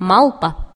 малпа.